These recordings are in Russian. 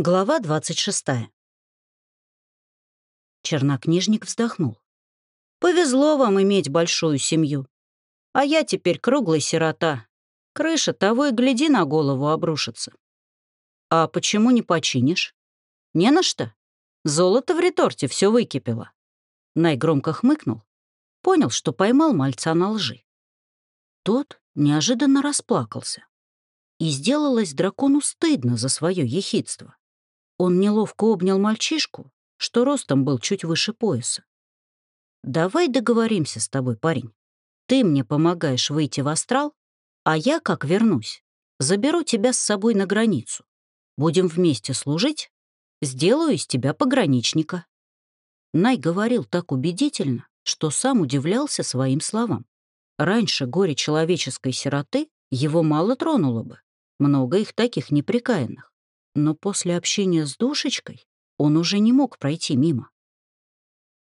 Глава 26. Чернокнижник вздохнул. «Повезло вам иметь большую семью. А я теперь круглый сирота. Крыша того и гляди на голову обрушится. А почему не починишь? Не на что. Золото в реторте все выкипело». Най громко хмыкнул. Понял, что поймал мальца на лжи. Тот неожиданно расплакался. И сделалось дракону стыдно за свое ехидство. Он неловко обнял мальчишку, что ростом был чуть выше пояса. «Давай договоримся с тобой, парень. Ты мне помогаешь выйти в астрал, а я, как вернусь, заберу тебя с собой на границу. Будем вместе служить, сделаю из тебя пограничника». Най говорил так убедительно, что сам удивлялся своим словам. Раньше горе человеческой сироты его мало тронуло бы. Много их таких неприкаянных но после общения с душечкой он уже не мог пройти мимо.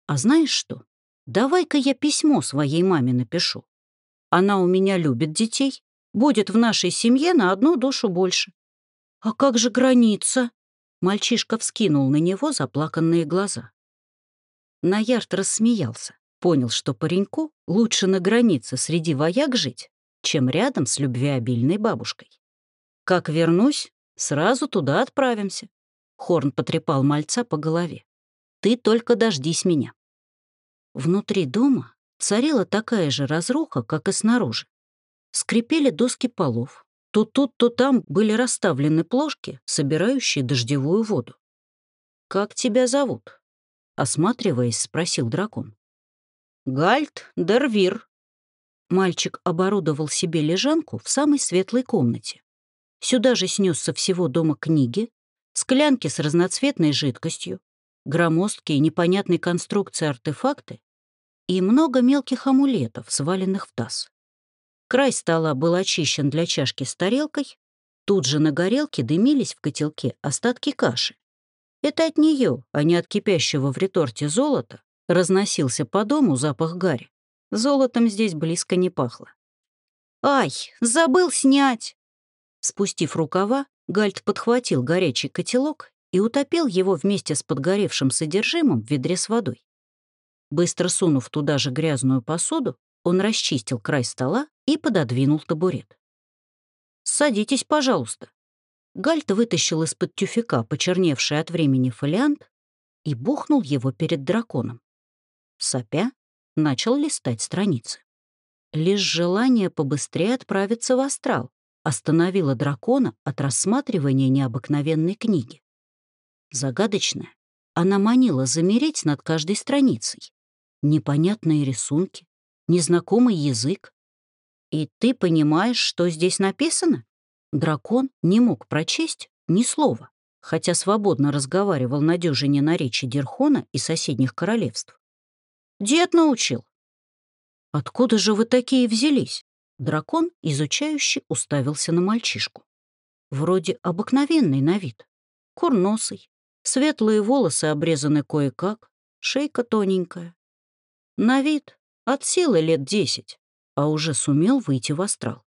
«А знаешь что? Давай-ка я письмо своей маме напишу. Она у меня любит детей, будет в нашей семье на одну душу больше». «А как же граница?» Мальчишка вскинул на него заплаканные глаза. Наярд рассмеялся, понял, что пареньку лучше на границе среди вояк жить, чем рядом с любвеобильной бабушкой. «Как вернусь, Сразу туда отправимся. Хорн потрепал мальца по голове. Ты только дождись меня. Внутри дома царила такая же разруха, как и снаружи. Скрипели доски полов. То тут, то там были расставлены плошки, собирающие дождевую воду. «Как тебя зовут?» — осматриваясь, спросил дракон. «Гальт Дервир». Мальчик оборудовал себе лежанку в самой светлой комнате. Сюда же снес со всего дома книги, склянки с разноцветной жидкостью, громоздкие непонятной конструкции артефакты и много мелких амулетов, сваленных в таз. Край стола был очищен для чашки с тарелкой, тут же на горелке дымились в котелке остатки каши. Это от нее, а не от кипящего в реторте золота, разносился по дому запах гари. Золотом здесь близко не пахло. «Ай, забыл снять!» Спустив рукава, Гальт подхватил горячий котелок и утопил его вместе с подгоревшим содержимым в ведре с водой. Быстро сунув туда же грязную посуду, он расчистил край стола и пододвинул табурет. «Садитесь, пожалуйста». Гальт вытащил из-под тюфяка почерневший от времени фолиант и бухнул его перед драконом. Сопя, начал листать страницы. Лишь желание побыстрее отправиться в астрал, остановила дракона от рассматривания необыкновенной книги. Загадочная, она манила замереть над каждой страницей. Непонятные рисунки, незнакомый язык. И ты понимаешь, что здесь написано? Дракон не мог прочесть ни слова, хотя свободно разговаривал на дюжине наречий Дерхона и соседних королевств. Дед научил. Откуда же вы такие взялись? Дракон, изучающий, уставился на мальчишку. Вроде обыкновенный на вид. Курносый, светлые волосы обрезаны кое-как, шейка тоненькая. На вид от силы лет десять, а уже сумел выйти в астрал.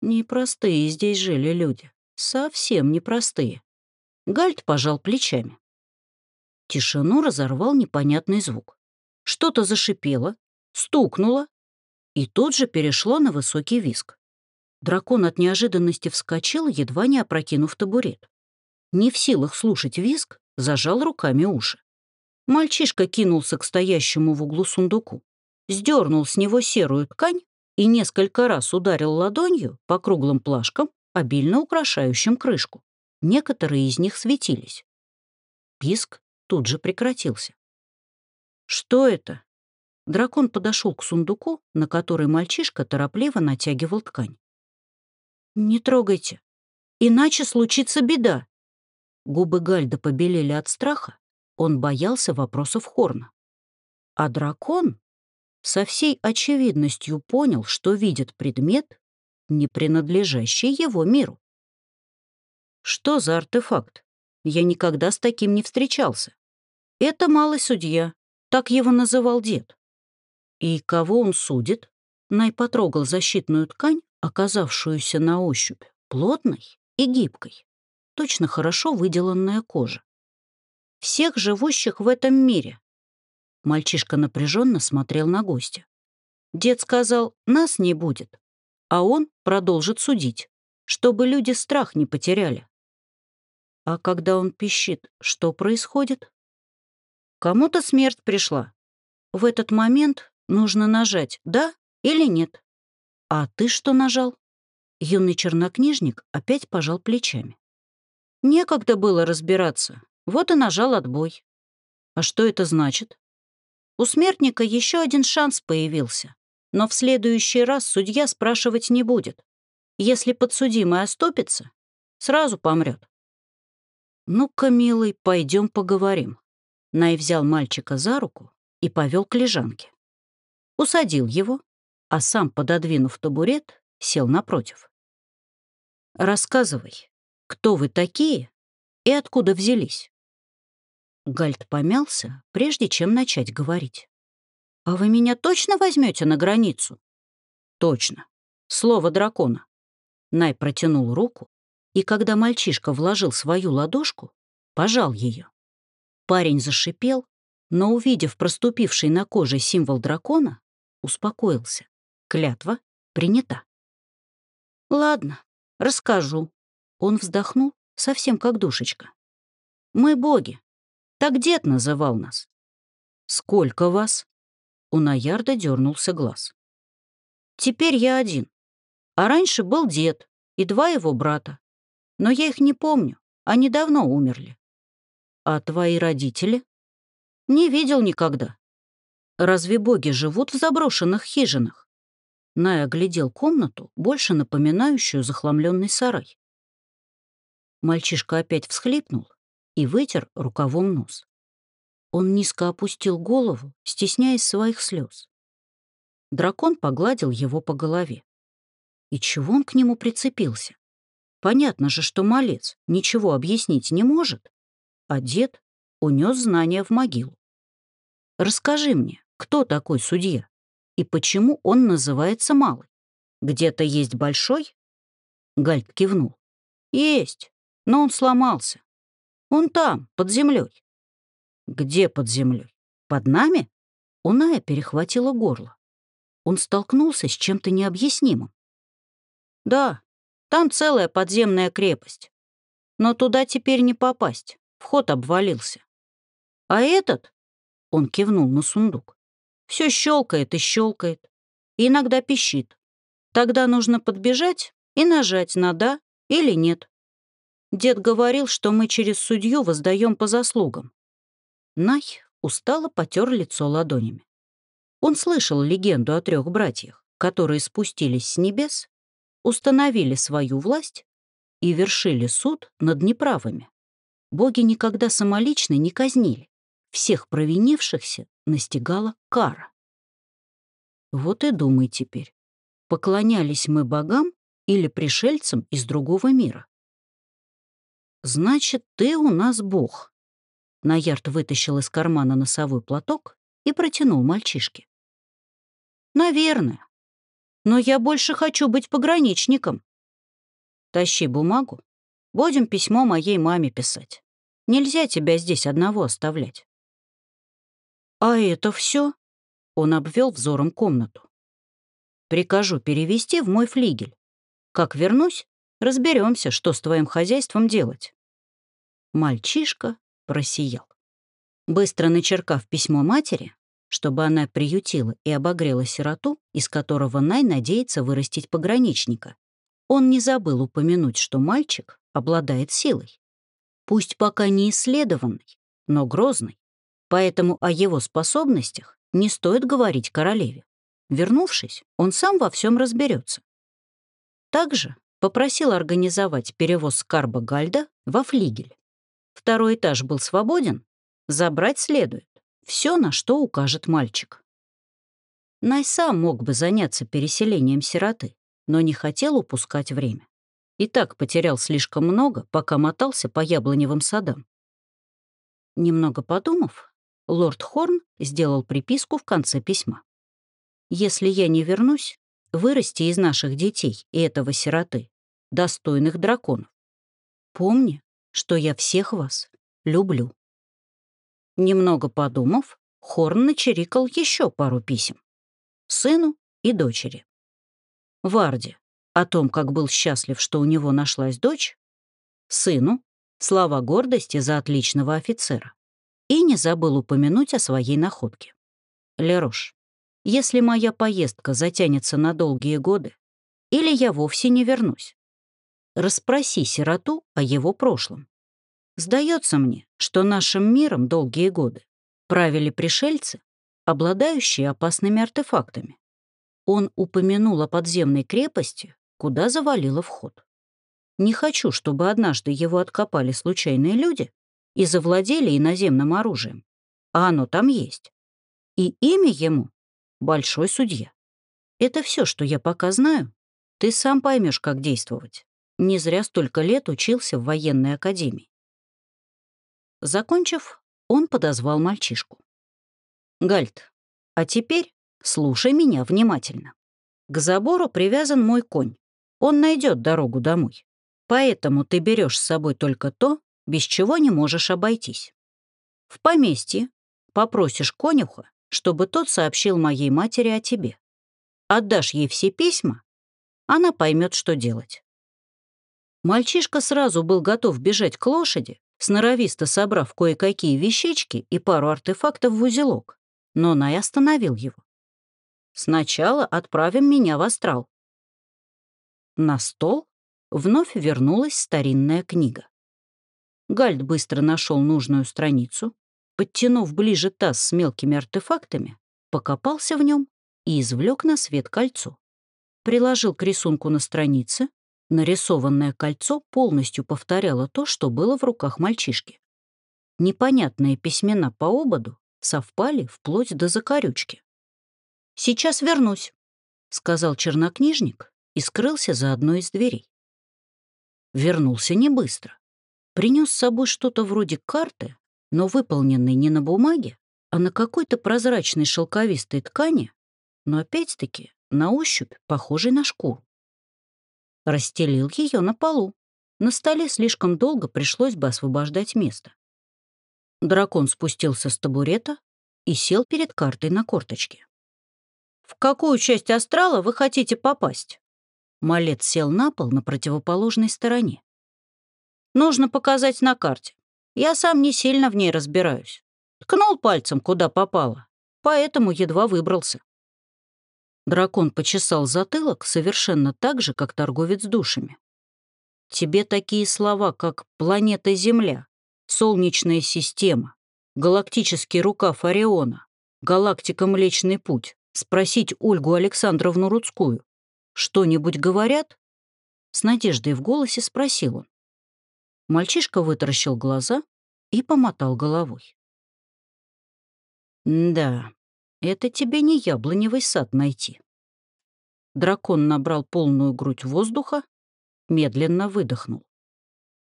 Непростые здесь жили люди, совсем непростые. Гальт пожал плечами. Тишину разорвал непонятный звук. Что-то зашипело, стукнуло, и тут же перешло на высокий виск. Дракон от неожиданности вскочил, едва не опрокинув табурет. Не в силах слушать виск, зажал руками уши. Мальчишка кинулся к стоящему в углу сундуку, сдернул с него серую ткань и несколько раз ударил ладонью по круглым плашкам, обильно украшающим крышку. Некоторые из них светились. Писк тут же прекратился. «Что это?» Дракон подошел к сундуку, на который мальчишка торопливо натягивал ткань. «Не трогайте, иначе случится беда». Губы Гальда побелели от страха, он боялся вопросов Хорна. А дракон со всей очевидностью понял, что видит предмет, не принадлежащий его миру. Что за артефакт? Я никогда с таким не встречался. Это малый судья, так его называл дед. И кого он судит? Най потрогал защитную ткань, оказавшуюся на ощупь плотной и гибкой. точно хорошо выделанная кожа. Всех живущих в этом мире. Мальчишка напряженно смотрел на гостя. Дед сказал, нас не будет, а он продолжит судить, чтобы люди страх не потеряли. А когда он пищит, что происходит? Кому-то смерть пришла. В этот момент нужно нажать «да» или «нет». А ты что нажал? Юный чернокнижник опять пожал плечами. Некогда было разбираться, вот и нажал отбой. А что это значит? У смертника еще один шанс появился, но в следующий раз судья спрашивать не будет. Если подсудимый оступится, сразу помрет. «Ну-ка, милый, пойдем поговорим». Най взял мальчика за руку и повел к лежанке. Усадил его, а сам, пододвинув табурет, сел напротив. «Рассказывай, кто вы такие и откуда взялись?» Гальт помялся, прежде чем начать говорить. «А вы меня точно возьмете на границу?» «Точно. Слово дракона». Най протянул руку, и когда мальчишка вложил свою ладошку, пожал ее. Парень зашипел, но, увидев проступивший на коже символ дракона, успокоился. Клятва принята. «Ладно, расскажу». Он вздохнул, совсем как душечка. «Мы боги. Так дед называл нас». «Сколько вас?» У Наярда дернулся глаз. «Теперь я один. А раньше был дед и два его брата. Но я их не помню, они давно умерли». «А твои родители?» «Не видел никогда. Разве боги живут в заброшенных хижинах?» Най оглядел комнату, больше напоминающую захламленный сарай. Мальчишка опять всхлипнул и вытер рукавом нос. Он низко опустил голову, стесняясь своих слез. Дракон погладил его по голове. И чего он к нему прицепился? Понятно же, что малец ничего объяснить не может, а дед унес знания в могилу. Расскажи мне, кто такой судья? И почему он называется малый? Где-то есть большой? Гальт кивнул. Есть, но он сломался. Он там, под землей. Где под землей? Под нами? У Ная перехватило горло. Он столкнулся с чем-то необъяснимым. Да, там целая подземная крепость. Но туда теперь не попасть. Вход обвалился. А этот, он кивнул на сундук, все щелкает и щелкает, и иногда пищит. Тогда нужно подбежать и нажать на «да» или «нет». Дед говорил, что мы через судью воздаем по заслугам. Най устало потер лицо ладонями. Он слышал легенду о трех братьях, которые спустились с небес, установили свою власть и вершили суд над неправыми. Боги никогда самолично не казнили. Всех провинившихся настигала кара. Вот и думай теперь, поклонялись мы богам или пришельцам из другого мира? «Значит, ты у нас бог». Наярд вытащил из кармана носовой платок и протянул мальчишке. «Наверное. Но я больше хочу быть пограничником. Тащи бумагу. Будем письмо моей маме писать. Нельзя тебя здесь одного оставлять». «А это все? Он обвел взором комнату. «Прикажу перевести в мой флигель. Как вернусь, разберемся, что с твоим хозяйством делать». Мальчишка просиял. Быстро начеркав письмо матери, чтобы она приютила и обогрела сироту, из которого Най надеется вырастить пограничника, он не забыл упомянуть, что мальчик обладает силой. Пусть пока не исследованный, но грозный. Поэтому о его способностях не стоит говорить королеве. Вернувшись, он сам во всем разберется. Также попросил организовать перевоз скарба Гальда во флигель. Второй этаж был свободен, забрать следует. Все, на что укажет мальчик. Най сам мог бы заняться переселением сироты, но не хотел упускать время. И так потерял слишком много, пока мотался по яблоневым садам. Немного подумав, лорд Хорн сделал приписку в конце письма. «Если я не вернусь, вырасти из наших детей и этого сироты достойных драконов. Помни, что я всех вас люблю». Немного подумав, Хорн начерикал еще пару писем. Сыну и дочери. Варде о том, как был счастлив, что у него нашлась дочь, сыну слова гордости за отличного офицера. И не забыл упомянуть о своей находке. Лерош, если моя поездка затянется на долгие годы, или я вовсе не вернусь, расспроси сироту о его прошлом. Сдается мне, что нашим миром долгие годы правили пришельцы, обладающие опасными артефактами. Он упомянул о подземной крепости, куда завалило вход. Не хочу, чтобы однажды его откопали случайные люди и завладели иноземным оружием. А оно там есть. И имя ему — Большой Судья. Это все, что я пока знаю. Ты сам поймешь, как действовать. Не зря столько лет учился в военной академии. Закончив, он подозвал мальчишку. «Гальт, а теперь слушай меня внимательно. К забору привязан мой конь. Он найдет дорогу домой. Поэтому ты берешь с собой только то, без чего не можешь обойтись. В поместье попросишь конюха, чтобы тот сообщил моей матери о тебе. Отдашь ей все письма, она поймет, что делать. Мальчишка сразу был готов бежать к лошади, сноровисто собрав кое-какие вещички и пару артефактов в узелок, но Най остановил его. «Сначала отправим меня в астрал». На стол вновь вернулась старинная книга. Гальд быстро нашел нужную страницу, подтянув ближе таз с мелкими артефактами, покопался в нем и извлек на свет кольцо. Приложил к рисунку на странице, нарисованное кольцо полностью повторяло то, что было в руках мальчишки. Непонятные письмена по ободу совпали вплоть до закорючки. «Сейчас вернусь», — сказал чернокнижник и скрылся за одной из дверей. Вернулся не быстро принес с собой что-то вроде карты, но выполненной не на бумаге, а на какой-то прозрачной шелковистой ткани, но опять-таки на ощупь похожей на шкуру. Расстелил ее на полу. На столе слишком долго пришлось бы освобождать место. Дракон спустился с табурета и сел перед картой на корточке. «В какую часть астрала вы хотите попасть?» Малец сел на пол на противоположной стороне. Нужно показать на карте. Я сам не сильно в ней разбираюсь. Ткнул пальцем, куда попало, поэтому едва выбрался. Дракон почесал затылок совершенно так же, как торговец душами. Тебе такие слова, как «планета Земля», «солнечная система», «галактический рукав Ориона», «галактика Млечный Путь», спросить Ольгу Александровну Рудскую. Что-нибудь говорят? С надеждой в голосе спросил он. Мальчишка вытаращил глаза и помотал головой. «Да, это тебе не яблоневый сад найти». Дракон набрал полную грудь воздуха, медленно выдохнул.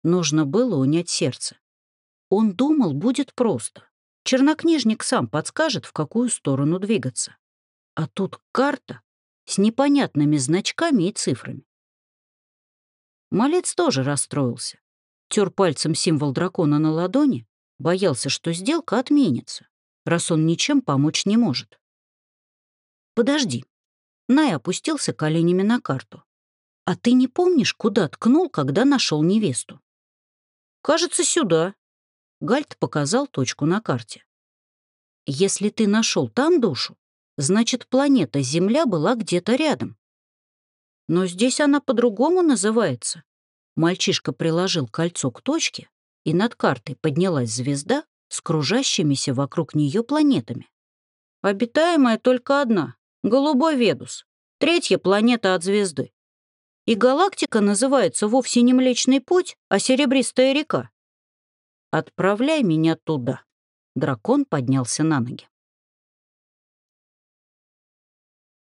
Нужно было унять сердце. Он думал, будет просто. Чернокнижник сам подскажет, в какую сторону двигаться. А тут карта с непонятными значками и цифрами. Малец тоже расстроился тер пальцем символ дракона на ладони, боялся, что сделка отменится, раз он ничем помочь не может. «Подожди». Най опустился коленями на карту. «А ты не помнишь, куда ткнул, когда нашел невесту?» «Кажется, сюда». Гальт показал точку на карте. «Если ты нашел там душу, значит, планета Земля была где-то рядом. Но здесь она по-другому называется. Мальчишка приложил кольцо к точке, и над картой поднялась звезда с кружащимися вокруг нее планетами. Обитаемая только одна — Голубой Ведус, третья планета от звезды. И галактика называется вовсе не Млечный Путь, а Серебристая река. «Отправляй меня туда». Дракон поднялся на ноги.